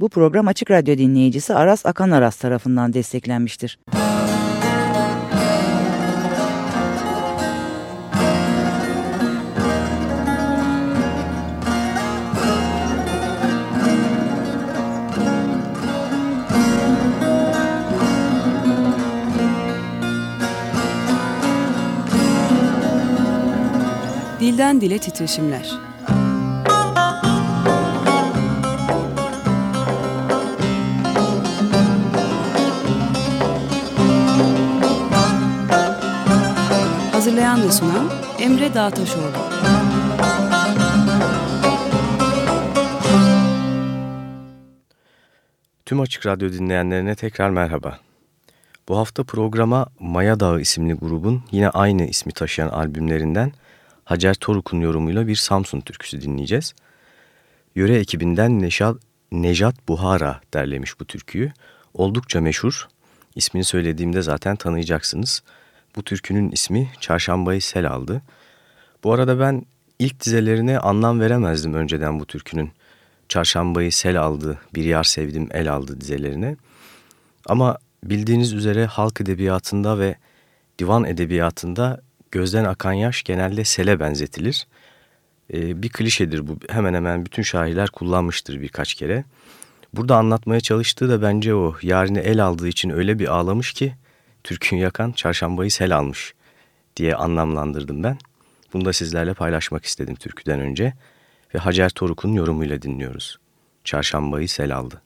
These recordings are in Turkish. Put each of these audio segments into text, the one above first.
Bu program Açık Radyo dinleyicisi Aras Akan Aras tarafından desteklenmiştir. Dilden Dile Titreşimler Hazırlayan sunan Emre Dağtaşoğlu. Tüm Açık Radyo dinleyenlerine tekrar merhaba. Bu hafta programa Maya Dağı isimli grubun yine aynı ismi taşıyan albümlerinden Hacer Toruk'un yorumuyla bir Samsun türküsü dinleyeceğiz. Yöre ekibinden Neşat, Nejat Buhara derlemiş bu türküyü. Oldukça meşhur. İsmini söylediğimde zaten tanıyacaksınız. Bu türkünün ismi Çarşambayı Sel aldı. Bu arada ben ilk dizelerine anlam veremezdim önceden bu türkünün. Çarşambayı sel aldı, bir yar sevdim el aldı dizelerine. Ama bildiğiniz üzere halk edebiyatında ve divan edebiyatında gözden akan yaş genelde sele benzetilir. Ee, bir klişedir bu. Hemen hemen bütün şairler kullanmıştır birkaç kere. Burada anlatmaya çalıştığı da bence o. Yarını el aldığı için öyle bir ağlamış ki Türk'ün yakan çarşambayı sel almış diye anlamlandırdım ben. Bunu da sizlerle paylaşmak istedim türküden önce ve Hacer Toruk'un yorumuyla dinliyoruz. Çarşambayı sel aldı.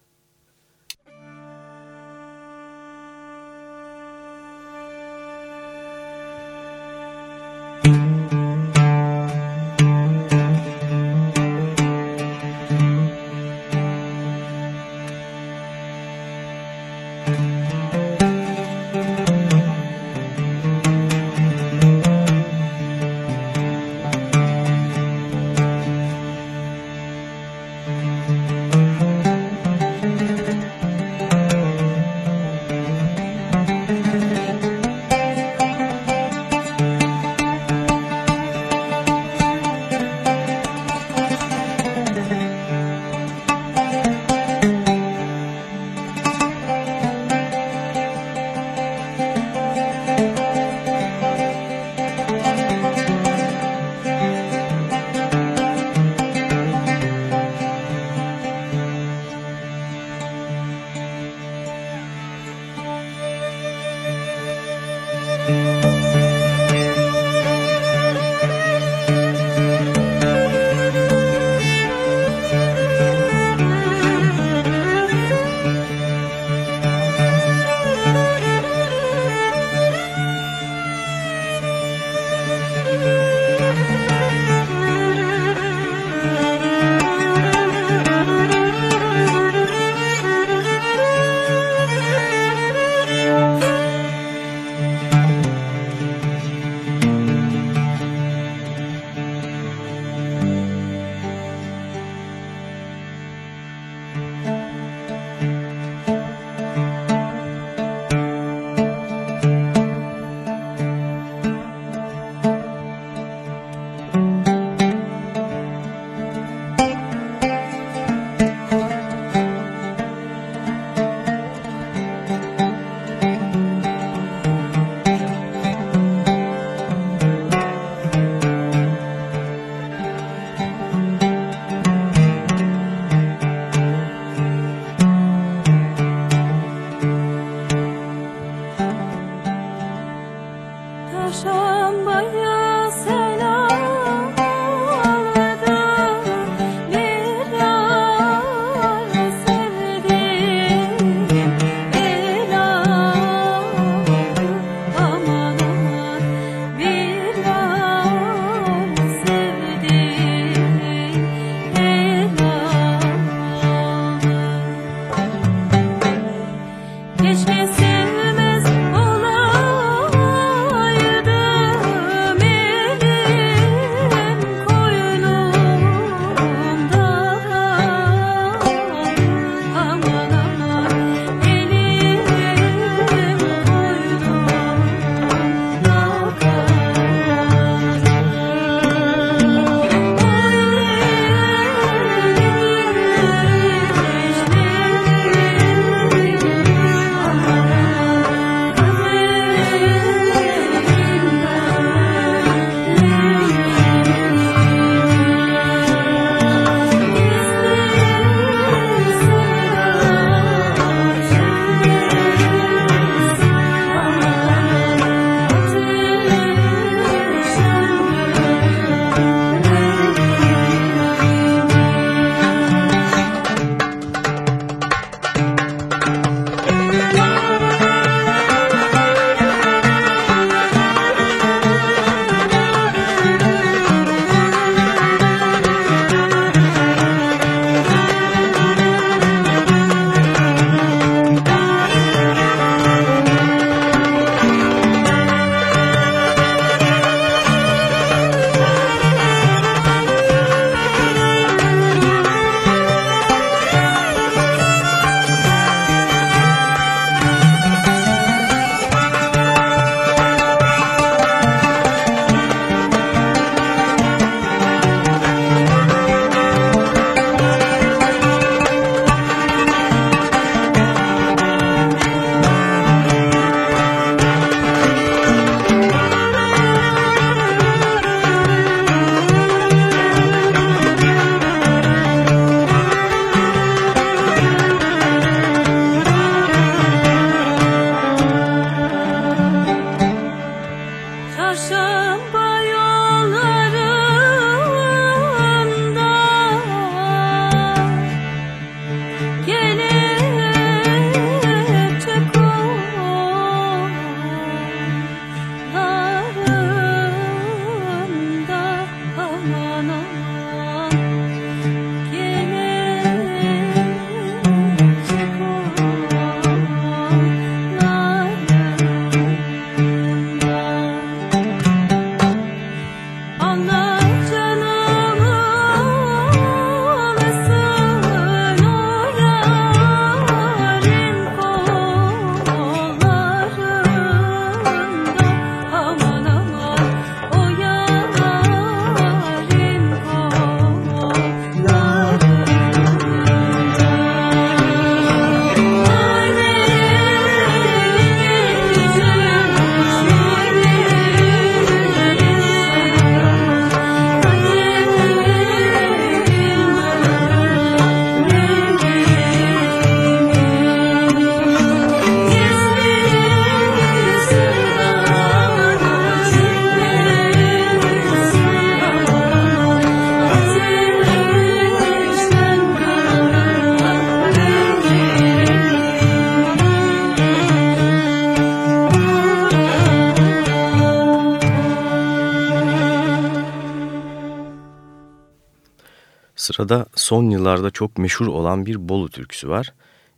Son yıllarda çok meşhur olan bir Bolu türküsü var.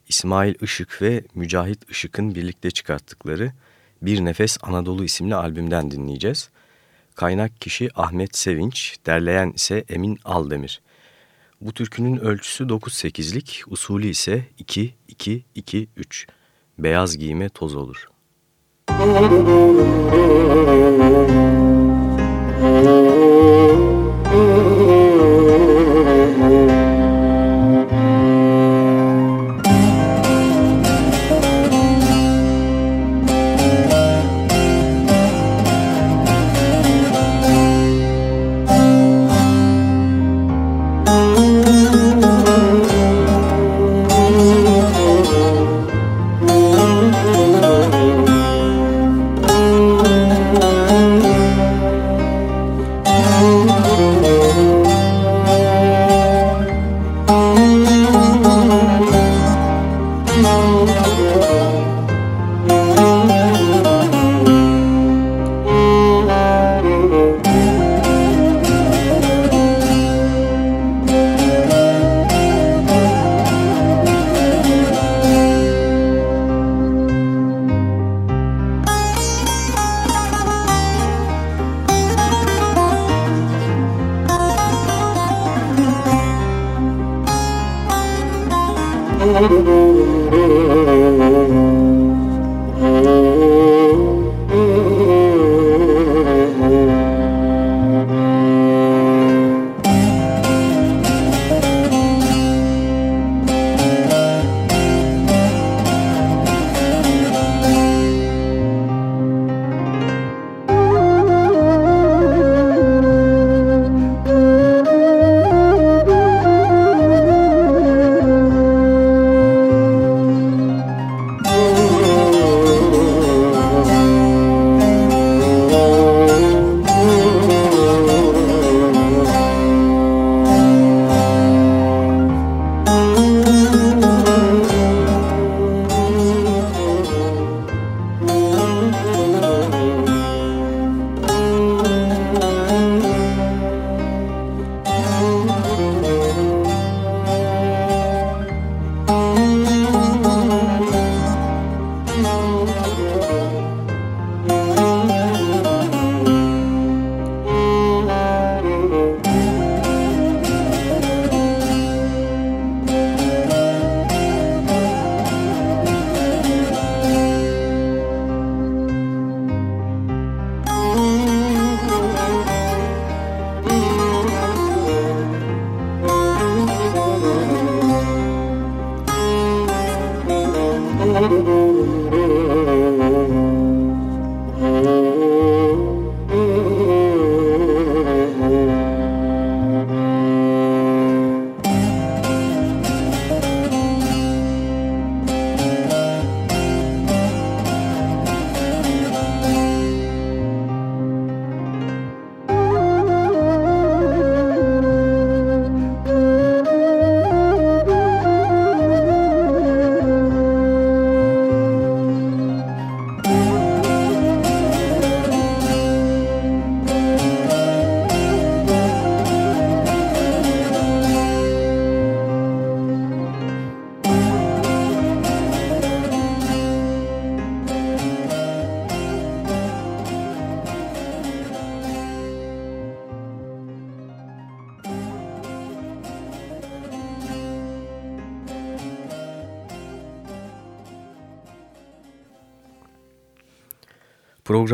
İsmail Işık ve Mücahit Işık'ın birlikte çıkarttıkları Bir Nefes Anadolu isimli albümden dinleyeceğiz. Kaynak kişi Ahmet Sevinç, derleyen ise Emin Aldemir. Bu türkünün ölçüsü 9-8'lik, usulü ise 2-2-2-3. Beyaz giyime toz olur.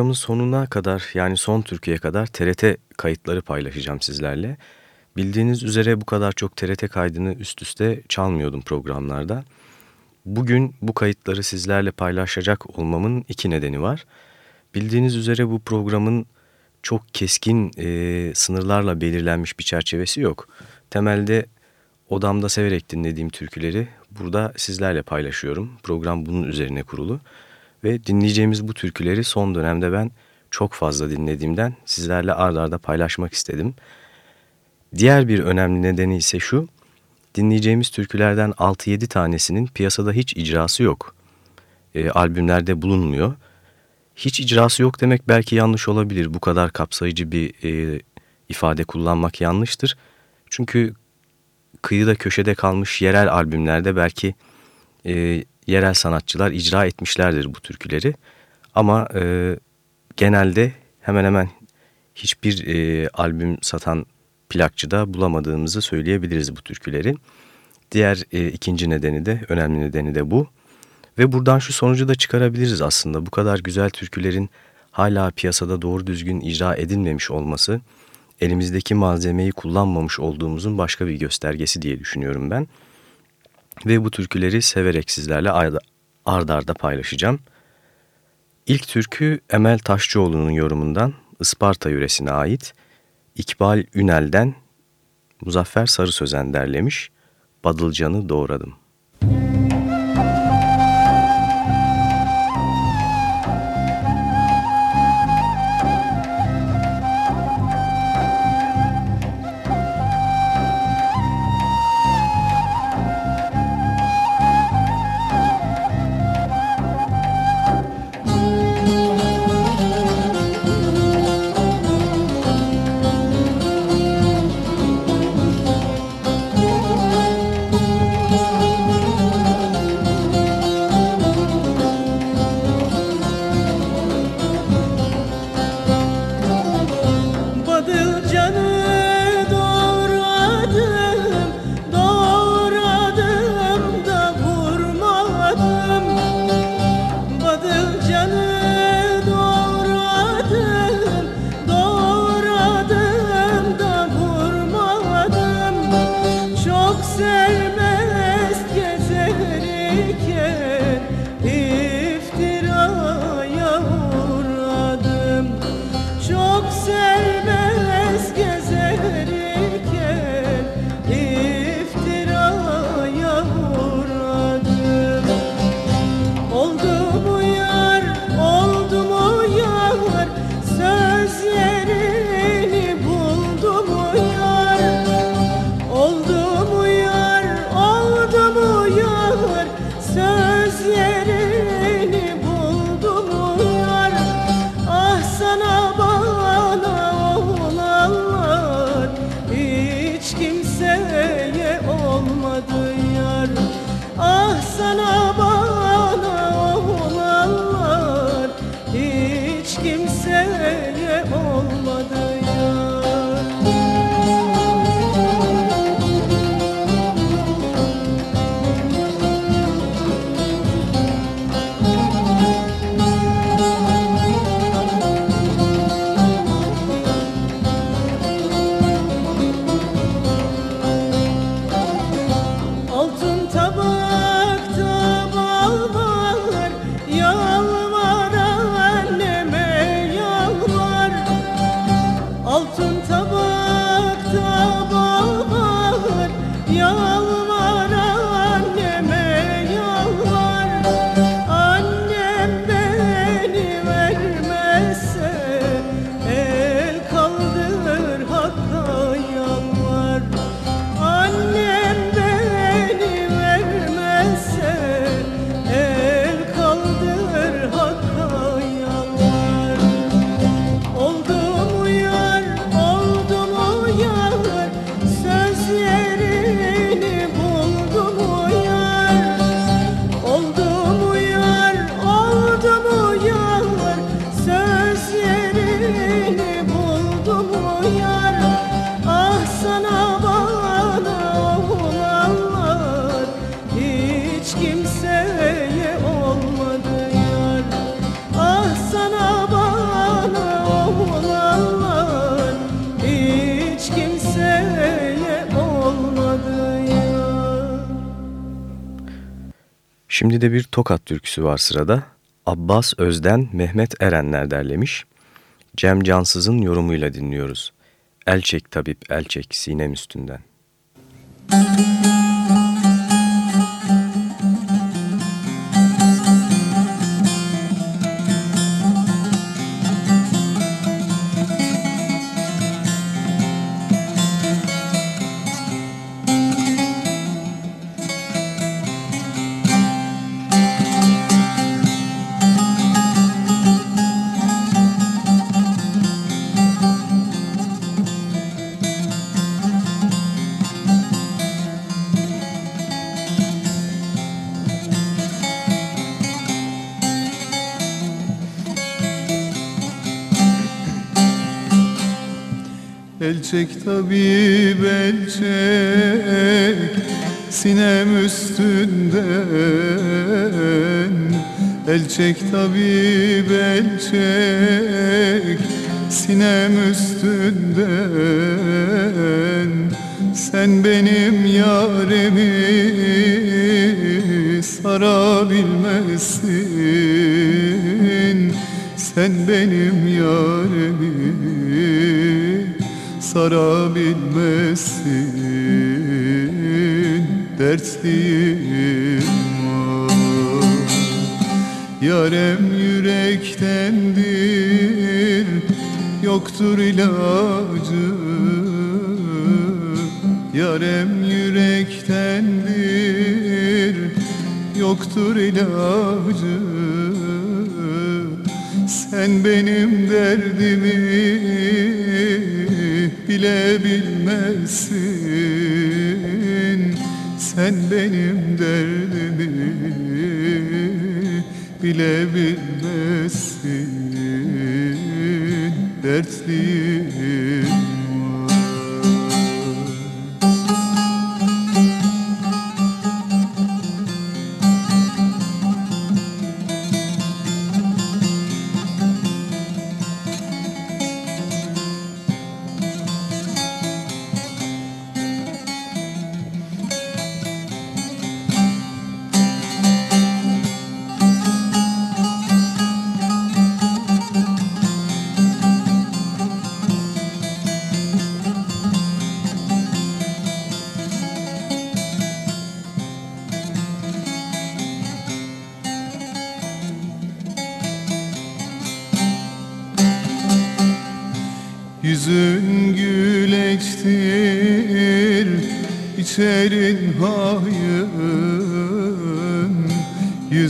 Programın sonuna kadar yani son Türkiye'ye kadar TRT kayıtları paylaşacağım sizlerle. Bildiğiniz üzere bu kadar çok TRT kaydını üst üste çalmıyordum programlarda. Bugün bu kayıtları sizlerle paylaşacak olmamın iki nedeni var. Bildiğiniz üzere bu programın çok keskin e, sınırlarla belirlenmiş bir çerçevesi yok. Temelde odamda severek dinlediğim türküleri burada sizlerle paylaşıyorum. Program bunun üzerine kurulu. Ve dinleyeceğimiz bu türküleri son dönemde ben çok fazla dinlediğimden sizlerle ard arda paylaşmak istedim. Diğer bir önemli nedeni ise şu, dinleyeceğimiz türkülerden 6-7 tanesinin piyasada hiç icrası yok. E, albümlerde bulunmuyor. Hiç icrası yok demek belki yanlış olabilir. Bu kadar kapsayıcı bir e, ifade kullanmak yanlıştır. Çünkü kıyıda köşede kalmış yerel albümlerde belki e, yerel sanatçılar icra etmişlerdir bu türküleri. Ama e, genelde hemen hemen hiçbir e, albüm satan plakçıda bulamadığımızı söyleyebiliriz bu türküleri. Diğer e, ikinci nedeni de önemli nedeni de bu. Ve buradan şu sonucu da çıkarabiliriz aslında. Bu kadar güzel türkülerin hala piyasada doğru düzgün icra edilmemiş olması elimizdeki malzemeyi kullanmamış olduğumuzun başka bir göstergesi diye düşünüyorum ben. Ve bu türküleri severek sizlerle ardarda arda paylaşacağım. İlk türkü Emel Taşçıoğlu'nun yorumundan Isparta yöresine ait İkbal Ünel'den Muzaffer Sarı Sözen derlemiş Badılcan'ı doğradım. De bir Tokat türküsü var sırada. Abbas Özden Mehmet Erenler derlemiş. Cem Cansız'ın yorumuyla dinliyoruz. Elçek tabip elçek sinem üstünden. Müzik çek tabip el çek. Sinem üstünden El çek tabip el çek. Sinem üstünden Sen benim yarimi sarabilmezsin. Sen benim yarimi sarabilmezsin Dertliyim var. Yarem yürektendir Yoktur ilacı. Yarem yürektendir Yoktur ilacı. Sen benim derdimi bilebilmezsin Sen benim derdimi bilebilmezsin Dertliyim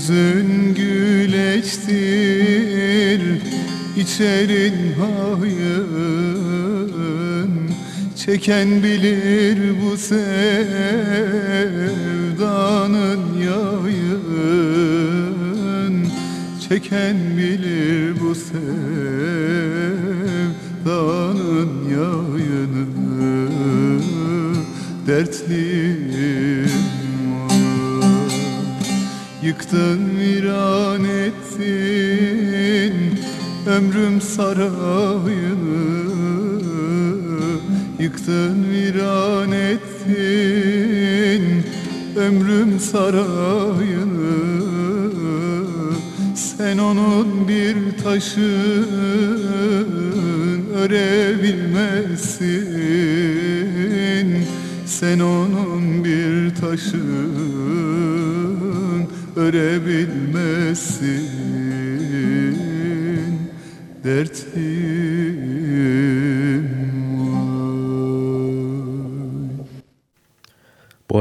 Yüzün güleçtir içerin hayın Çeken bilir bu sevdanın yayın Çeken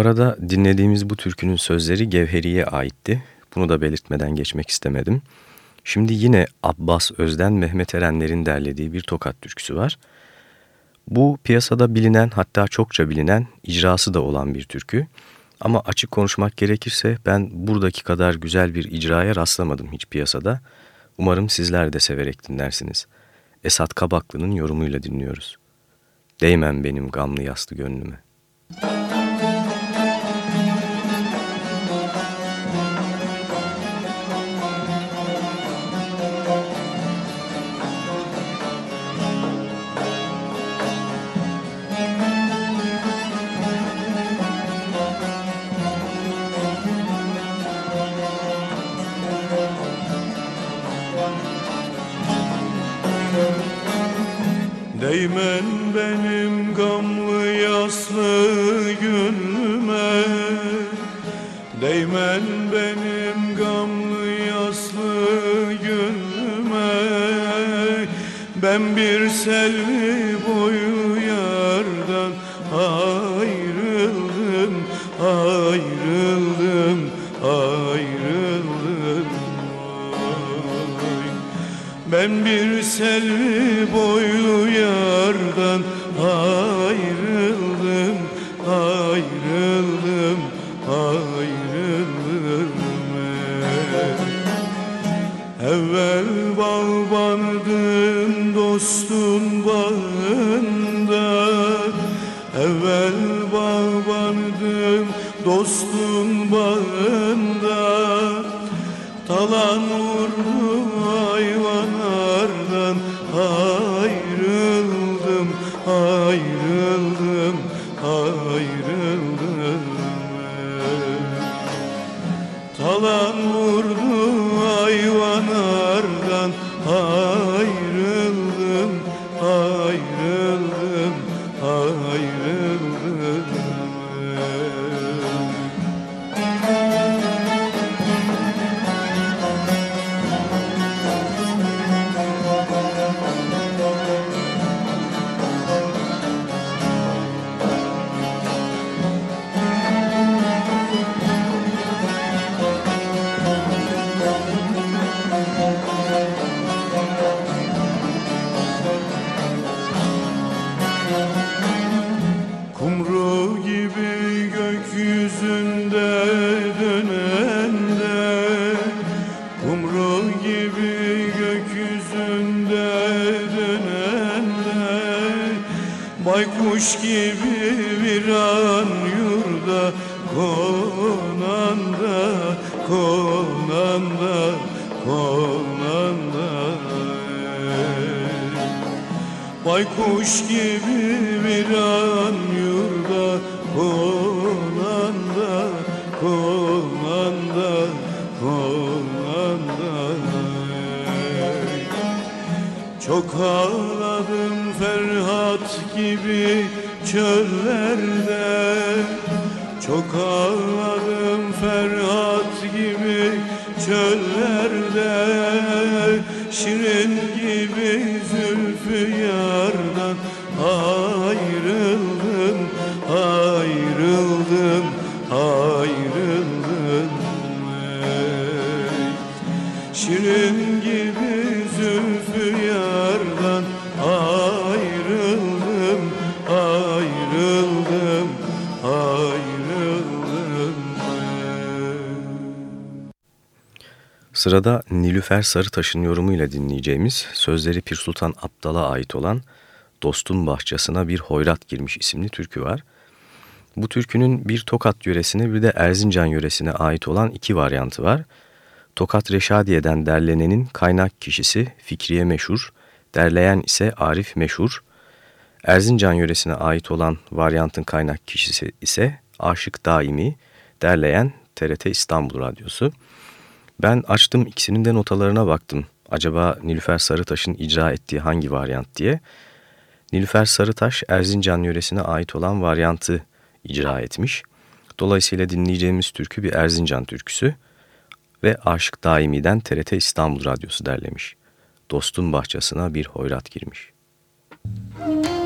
arada dinlediğimiz bu türkünün sözleri Gevheri'ye aitti. Bunu da belirtmeden geçmek istemedim. Şimdi yine Abbas Özden Mehmet Erenler'in derlediği bir tokat türküsü var. Bu piyasada bilinen hatta çokça bilinen icrası da olan bir türkü. Ama açık konuşmak gerekirse ben buradaki kadar güzel bir icraya rastlamadım hiç piyasada. Umarım sizler de severek dinlersiniz. Esat Kabaklı'nın yorumuyla dinliyoruz. Değmem benim gamlı yaslı gönlüme. Değmen benim gamlı yaslı gönlüme Değmen benim gamlı yaslı gönlüme Ben bir selvi boyu yardan ayrıldım Ayrıldım, ayrıldım Vay. Ben bir selvi boylu vardım dostum bağında Evvel bağ vardım dostum bağında. Talan vurdu hayvanlardan ayrıldım ayrıldım ayrıldım. Talan vurdu Baykuş gibi bir an yurda konanda, konanda, konanda Çok ağladım Ferhat gibi çöllerde Çok ağladım Ferhat gibi çöllerde Şirin gibi yar Sırada Nilüfer Sarıtaş'ın yorumuyla dinleyeceğimiz sözleri Pir Sultan Abdal'a ait olan Dostun Bahçesine Bir Hoyrat Girmiş isimli türkü var. Bu türkünün bir Tokat yöresine bir de Erzincan yöresine ait olan iki varyantı var. Tokat Reşadiye'den derlenenin kaynak kişisi Fikriye Meşhur, derleyen ise Arif Meşhur. Erzincan yöresine ait olan varyantın kaynak kişisi ise Aşık Daimi, derleyen TRT İstanbul Radyosu. Ben açtım ikisinin de notalarına baktım. Acaba Nilüfer Sarıtaş'ın icra ettiği hangi varyant diye. Nilüfer Sarıtaş Erzincan yöresine ait olan varyantı icra etmiş. Dolayısıyla dinleyeceğimiz türkü bir Erzincan türküsü ve Aşık Daimi'den TRT İstanbul Radyosu derlemiş. Dostun bahçesine bir hoyrat girmiş. Dostun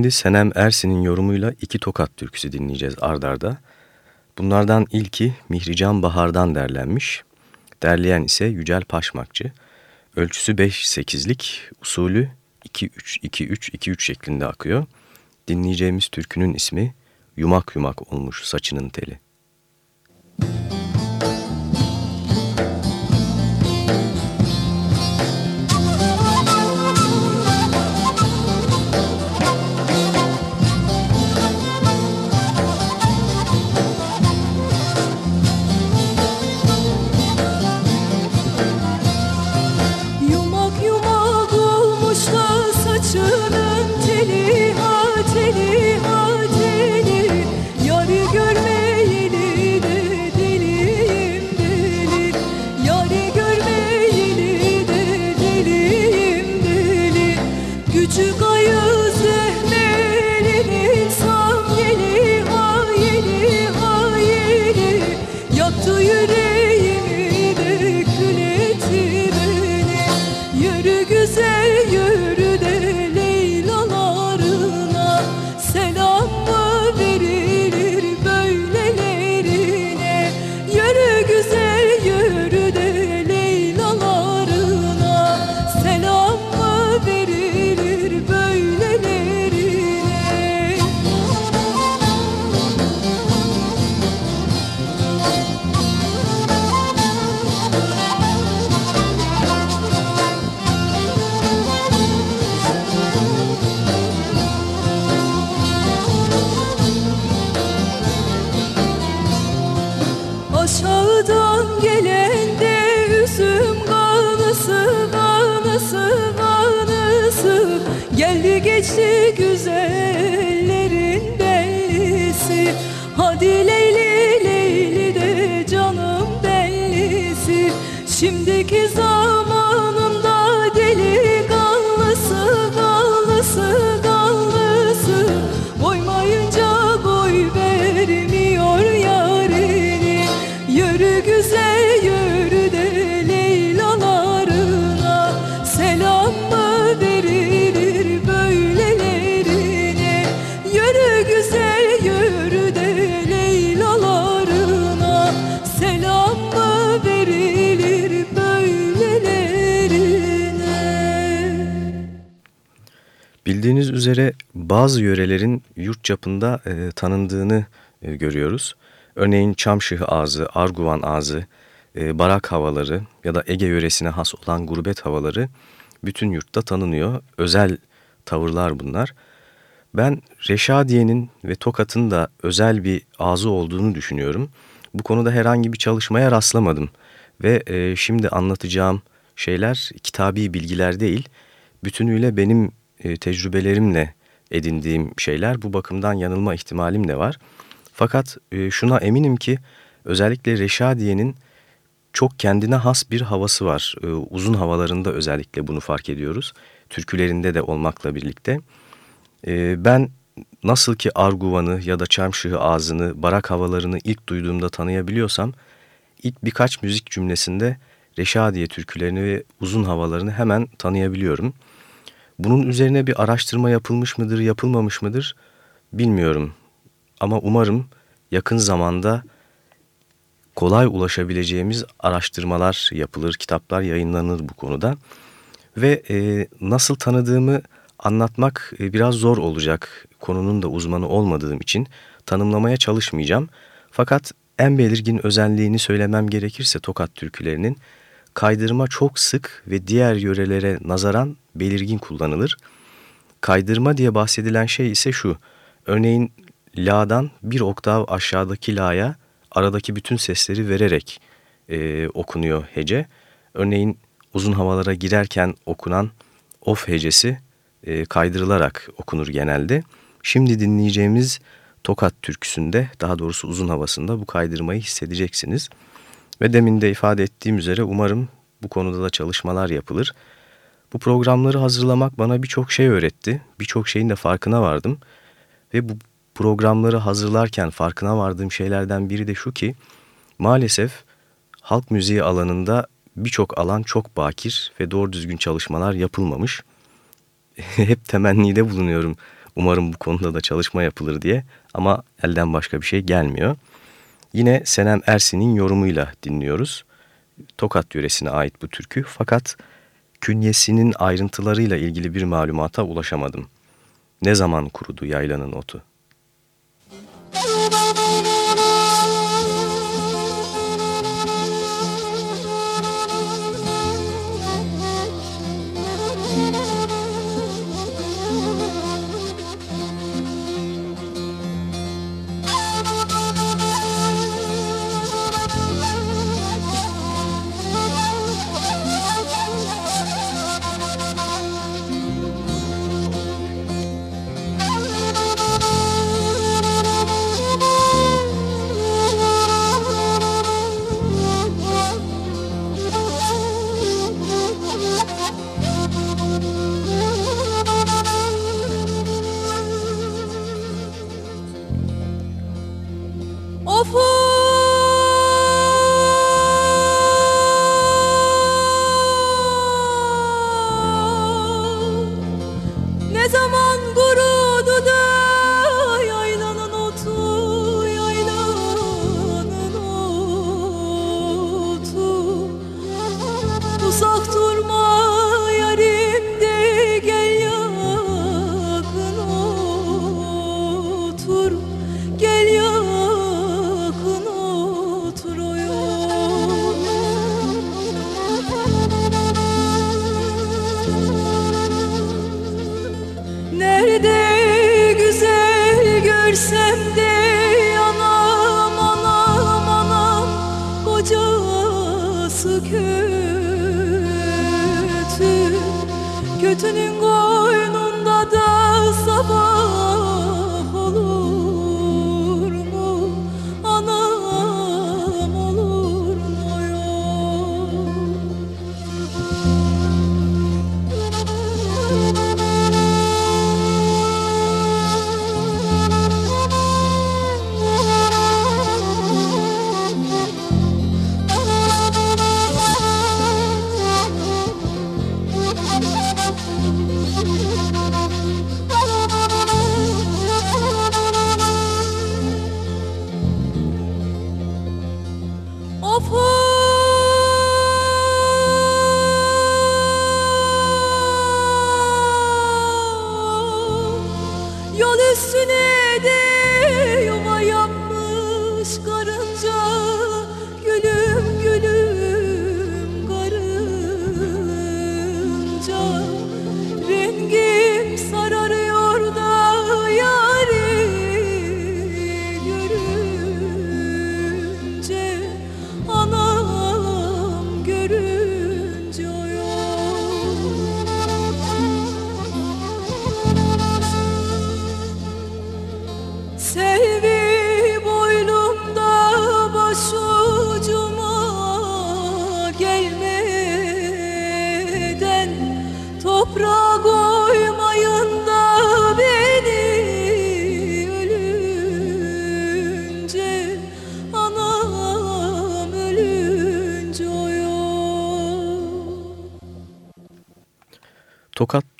Şimdi Senem Ersin'in yorumuyla iki tokat türküsü dinleyeceğiz ardarda. Bunlardan ilki Mihrican Bahar'dan derlenmiş. Derleyen ise Yücel Paşmakçı. Ölçüsü 5-8'lik, usulü 2-3-2-3-2-3 şeklinde akıyor. Dinleyeceğimiz türkünün ismi Yumak Yumak olmuş saçının teli. Bildiğiniz bazı yörelerin yurt çapında e, tanındığını e, görüyoruz. Örneğin Çamşıh ağzı, Arguvan ağzı, e, barak havaları ya da Ege yöresine has olan gurbet havaları bütün yurtta tanınıyor. Özel tavırlar bunlar. Ben Reşadiye'nin ve Tokat'ın da özel bir ağzı olduğunu düşünüyorum. Bu konuda herhangi bir çalışmaya rastlamadım. Ve e, şimdi anlatacağım şeyler kitabi bilgiler değil, bütünüyle benim e, tecrübelerimle edindiğim şeyler. Bu bakımdan yanılma ihtimalim de var. Fakat e, şuna eminim ki özellikle Reşadiye'nin çok kendine has bir havası var. E, uzun havalarında özellikle bunu fark ediyoruz. Türkülerinde de olmakla birlikte. E, ben nasıl ki Arguvan'ı ya da Çarmşıhı ağzını, barak havalarını ilk duyduğumda tanıyabiliyorsam, ilk birkaç müzik cümlesinde Reşadiye türkülerini ve uzun havalarını hemen tanıyabiliyorum. Bunun üzerine bir araştırma yapılmış mıdır, yapılmamış mıdır bilmiyorum. Ama umarım yakın zamanda kolay ulaşabileceğimiz araştırmalar yapılır, kitaplar yayınlanır bu konuda. Ve e, nasıl tanıdığımı anlatmak e, biraz zor olacak konunun da uzmanı olmadığım için tanımlamaya çalışmayacağım. Fakat en belirgin özelliğini söylemem gerekirse Tokat türkülerinin kaydırma çok sık ve diğer yörelere nazaran belirgin kullanılır. Kaydırma diye bahsedilen şey ise şu. Örneğin la'dan bir oktav aşağıdaki la'ya aradaki bütün sesleri vererek e, okunuyor hece. Örneğin uzun havalara girerken okunan of hecesi e, kaydırılarak okunur genelde. Şimdi dinleyeceğimiz Tokat türküsünde daha doğrusu uzun havasında bu kaydırmayı hissedeceksiniz. Ve demin de ifade ettiğim üzere umarım bu konuda da çalışmalar yapılır. Bu programları hazırlamak bana birçok şey öğretti. Birçok şeyin de farkına vardım. Ve bu programları hazırlarken farkına vardığım şeylerden biri de şu ki maalesef halk müziği alanında birçok alan çok bakir ve doğru düzgün çalışmalar yapılmamış. Hep temennide bulunuyorum. Umarım bu konuda da çalışma yapılır diye ama elden başka bir şey gelmiyor. Yine Senem Ersin'in yorumuyla dinliyoruz. Tokat yöresine ait bu türkü fakat künyesinin ayrıntılarıyla ilgili bir malumata ulaşamadım. Ne zaman kurudu yaylanın otu? Tokat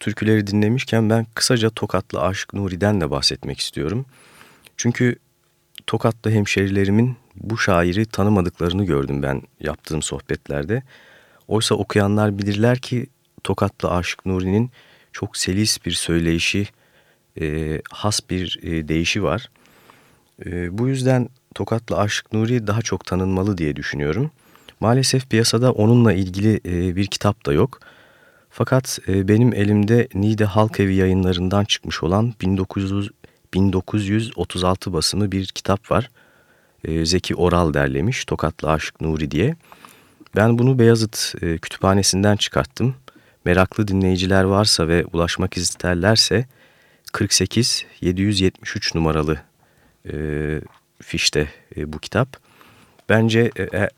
türküleri dinlemişken ben kısaca Tokatlı Aşık Nuri'den de bahsetmek istiyorum. Çünkü Tokatlı hemşerilerimin bu şairi tanımadıklarını gördüm ben yaptığım sohbetlerde. Oysa okuyanlar bilirler ki Tokatlı Aşık Nuri'nin çok selis bir söyleyişi, e, has bir e, deyişi var. E, bu yüzden Tokatlı Aşık Nuri daha çok tanınmalı diye düşünüyorum. Maalesef piyasada onunla ilgili e, bir kitap da yok. Fakat e, benim elimde Nide Halk Evi yayınlarından çıkmış olan 1900, 1936 basımı bir kitap var. E, Zeki Oral derlemiş Tokatlı Aşık Nuri diye. Ben bunu Beyazıt e, kütüphanesinden çıkarttım. Meraklı dinleyiciler varsa ve ulaşmak isterlerse 48 773 numaralı e, fişte e, bu kitap. Bence e, e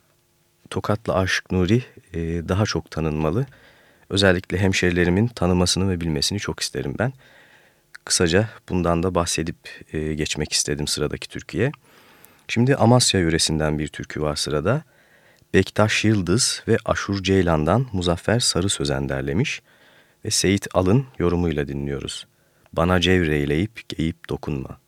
Tokatlı Aşık Nuri e, daha çok tanınmalı. Özellikle hemşerilerimin tanımasını ve bilmesini çok isterim ben. Kısaca bundan da bahsedip e, geçmek istedim sıradaki türküye. Şimdi Amasya yöresinden bir türkü var sırada. Bektaş Yıldız ve Aşur Ceylan'dan Muzaffer Sarı Sözen derlemiş ve Seyit Alın yorumuyla dinliyoruz. bana cevreyleyip geyip dokunma.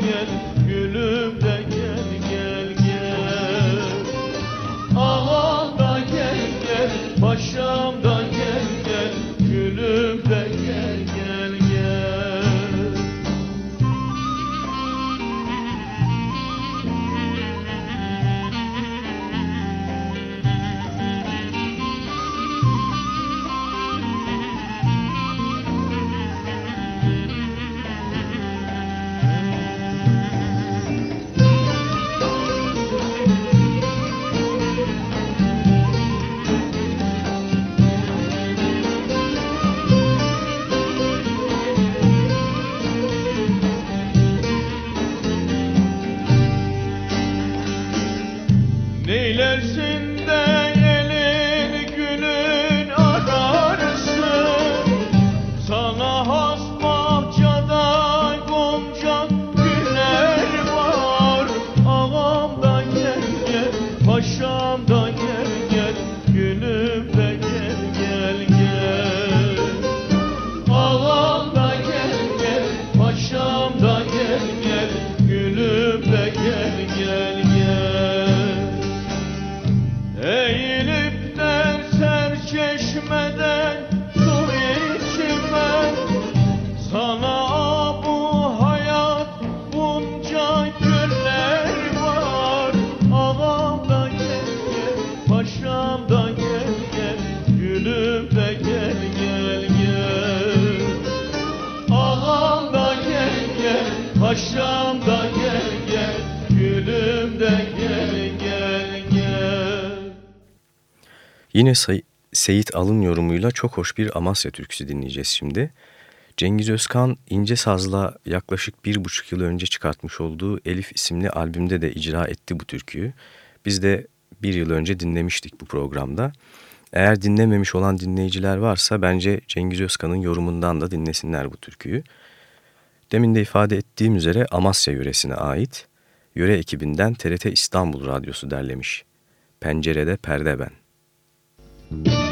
gel gülüm de. Yine Say Seyit Alın yorumuyla çok hoş bir Amasya türküsü dinleyeceğiz şimdi. Cengiz Özkan ince sazla yaklaşık bir buçuk yıl önce çıkartmış olduğu Elif isimli albümde de icra etti bu türküyü. Biz de bir yıl önce dinlemiştik bu programda. Eğer dinlememiş olan dinleyiciler varsa bence Cengiz Özkan'ın yorumundan da dinlesinler bu türküyü. Demin de ifade ettiğim üzere Amasya yöresine ait. Yöre ekibinden TRT İstanbul Radyosu derlemiş. Pencerede perde ben. Müzik Haydi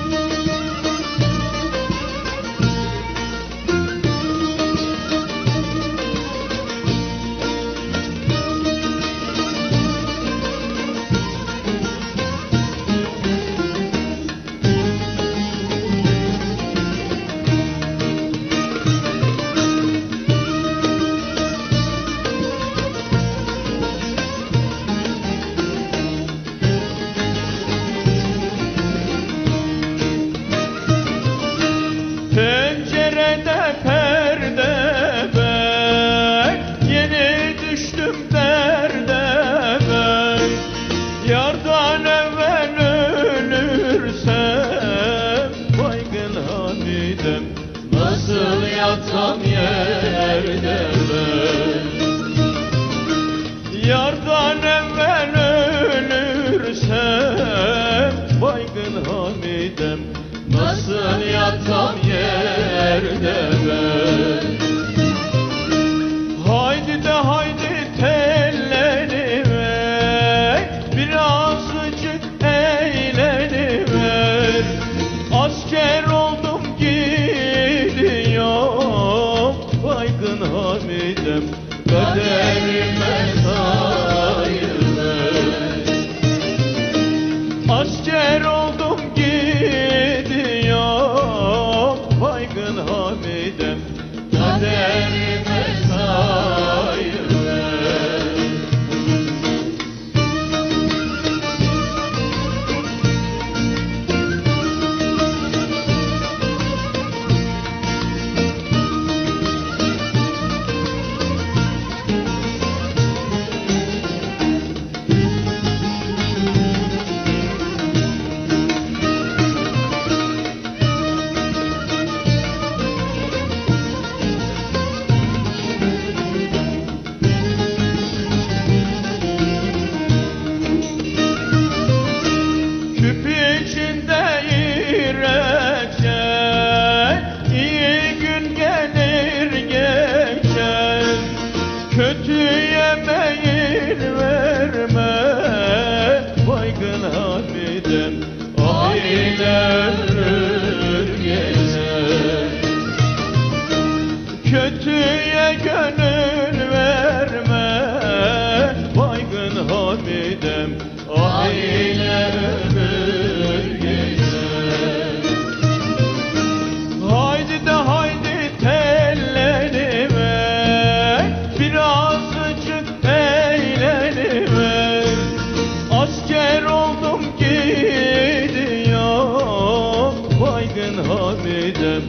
Hamidem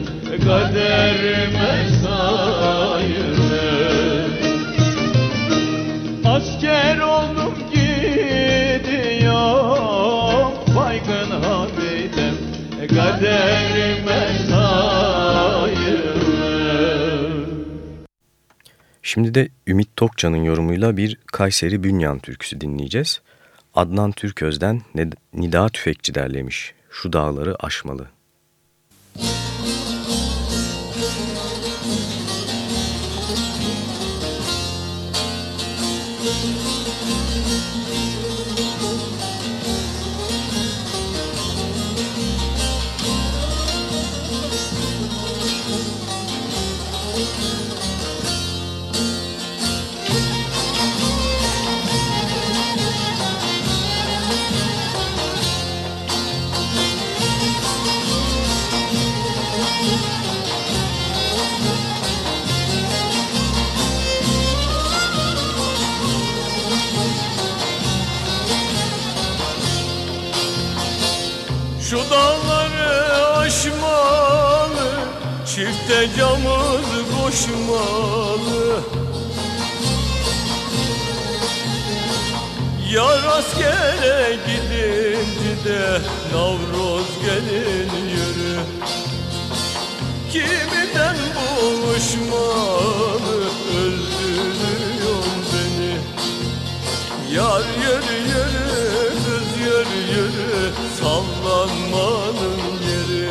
Kaderime sayılır Asker oldum gidiyorum Baygın Hamidem Kaderime Şimdi de Ümit Tokcan'ın yorumuyla bir Kayseri Bünyan türküsü dinleyeceğiz. Adnan Türköz'den Nida Tüfekçi derlemiş. Şu dağları aşmalı. Şu askere gidince de Navroz gelin yürü. Kimiden buluşmalı öldürüyor beni? Yar yürü yürü kız yürü yürü sallanmanın yeri.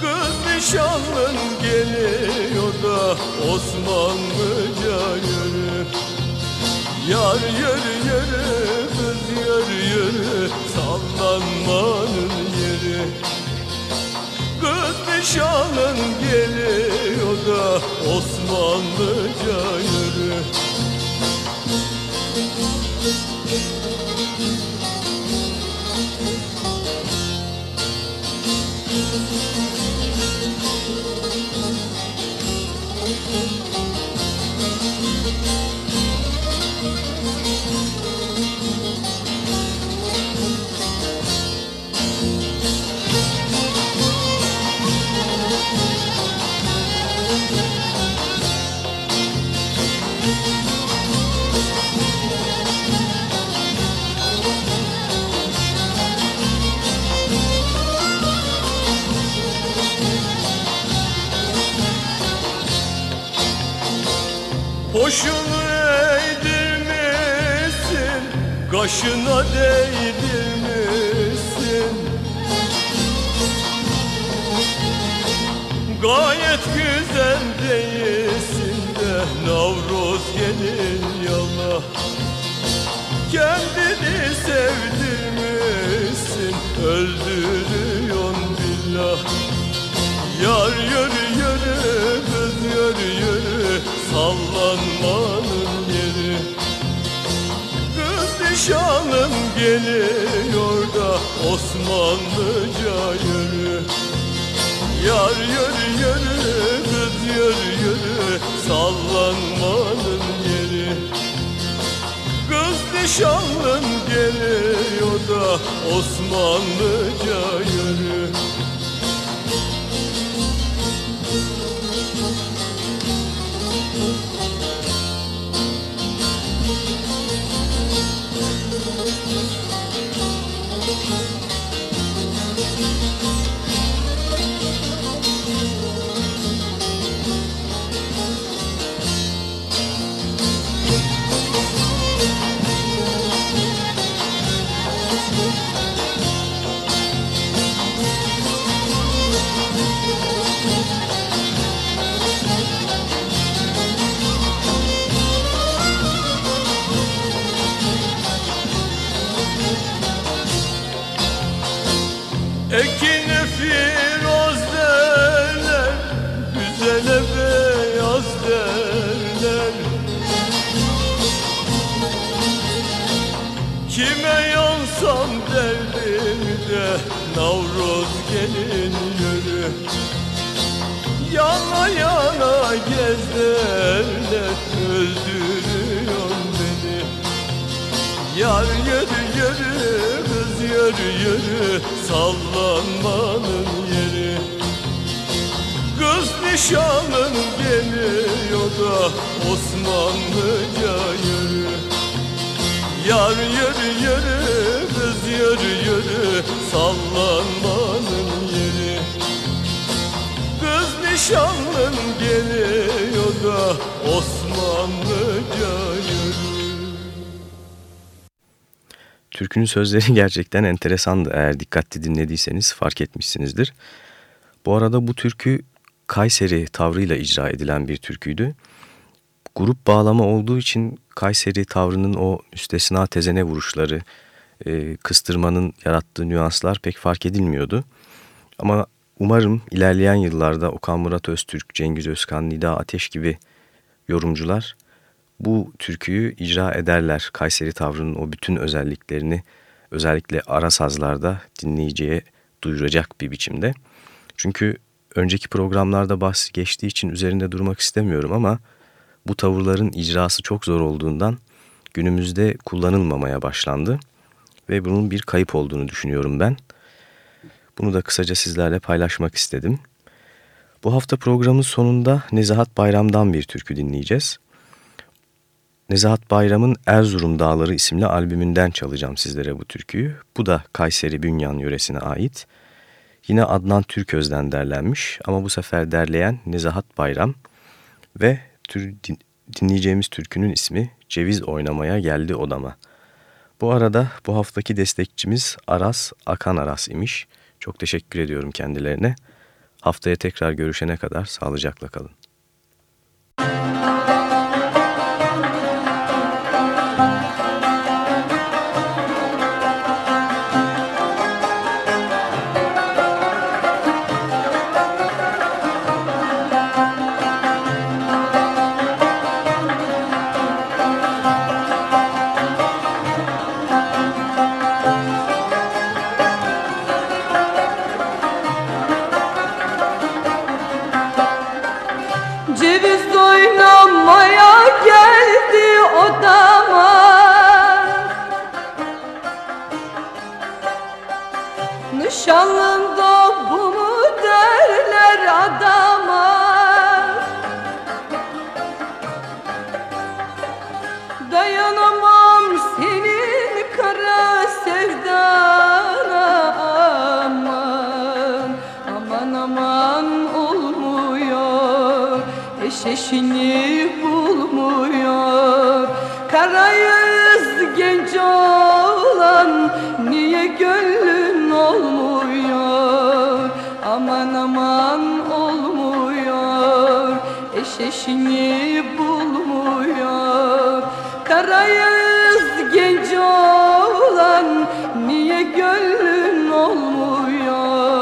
Kız nişanlın geliyor da Osmanlıca yürü. Yar yürü yürü kız yürü yürü sallanmanın yeri. Kız nişanlın geliyor da Osmanlıca yürü Kaşına değdirmişsin Gayet güzel değilsin de Navroz gelin yala Kendini sevdirmişsin Öldürüyorsun billah. Yar yürü yürü kız yürü yürü Sallanmanın nişanım geliyor da Osmanlıca yürü Yar yürü yürü kız yürü yürü Sallanmanın yeri. Kız nişanlın geliyor da Osmanlıca yürü gez derler Öldürüyor beni. Yar yürü yürü kız yürü yürü sallanmanın yeri. Kız nişanın geliyor da Osmanlıca yürü. Yar yürü yürü Türkünün sözleri gerçekten enteresandı. Eğer dikkatli dinlediyseniz fark etmişsinizdir. Bu arada bu türkü Kayseri tavrıyla icra edilen bir türküydü. Grup bağlama olduğu için Kayseri tavrının o üstesina tezene vuruşları, e, kıstırmanın yarattığı nüanslar pek fark edilmiyordu. Ama umarım ilerleyen yıllarda Okan Murat Öztürk, Cengiz Özkan, Nida Ateş gibi yorumcular bu türküyü icra ederler. Kayseri tavrının o bütün özelliklerini özellikle ara sazlarda dinleyiciye duyuracak bir biçimde. Çünkü önceki programlarda bahsi geçtiği için üzerinde durmak istemiyorum ama bu tavırların icrası çok zor olduğundan günümüzde kullanılmamaya başlandı ve bunun bir kayıp olduğunu düşünüyorum ben. Bunu da kısaca sizlerle paylaşmak istedim. Bu hafta programın sonunda Nezahat Bayram'dan bir türkü dinleyeceğiz. Nezahat Bayram'ın Erzurum Dağları isimli albümünden çalacağım sizlere bu türküyü. Bu da Kayseri Bünyan yöresine ait. Yine Adnan Türköz'den derlenmiş ama bu sefer derleyen Nezahat Bayram ve tür, dinleyeceğimiz türkünün ismi Ceviz Oynamaya Geldi Odama. Bu arada bu haftaki destekçimiz Aras Akan Aras imiş. Çok teşekkür ediyorum kendilerine. Haftaya tekrar görüşene kadar sağlıcakla kalın. Ceviz Nişanlında eşini bulmuyor. Karayız genç olan niye gönlün olmuyor?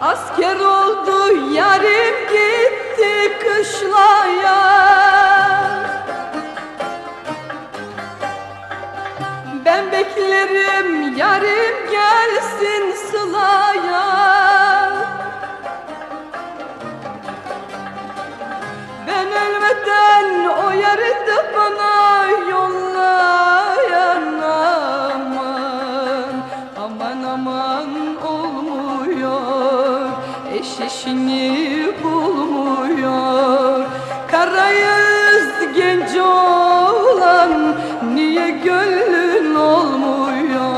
Asker oldu yarim ben beklerim yarim gelsin sılaya. Ben ölmeden o yarı da bana yollayan eşini bulmuyor Karayız genç olan Niye gönlün olmuyor?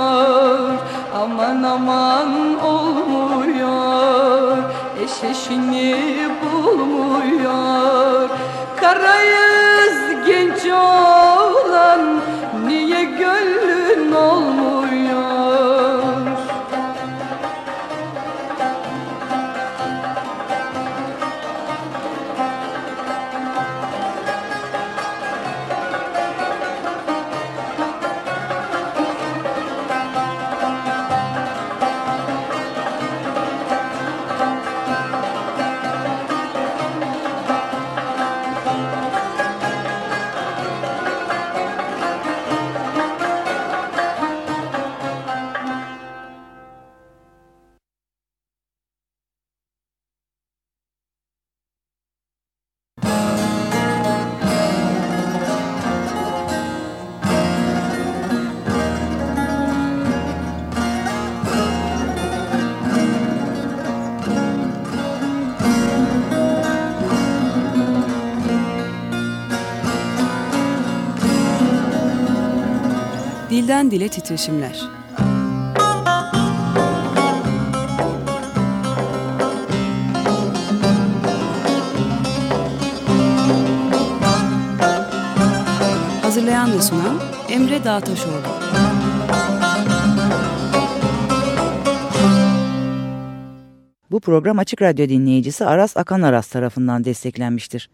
Aman aman olmuyor. Eş eşini bulmuyor Karayız Dilden dile titreşimler. Hazırlayan ve sunan Emre Dağtaşoğlu. Bu program Açık Radyo dinleyicisi Aras Akan Aras tarafından desteklenmiştir.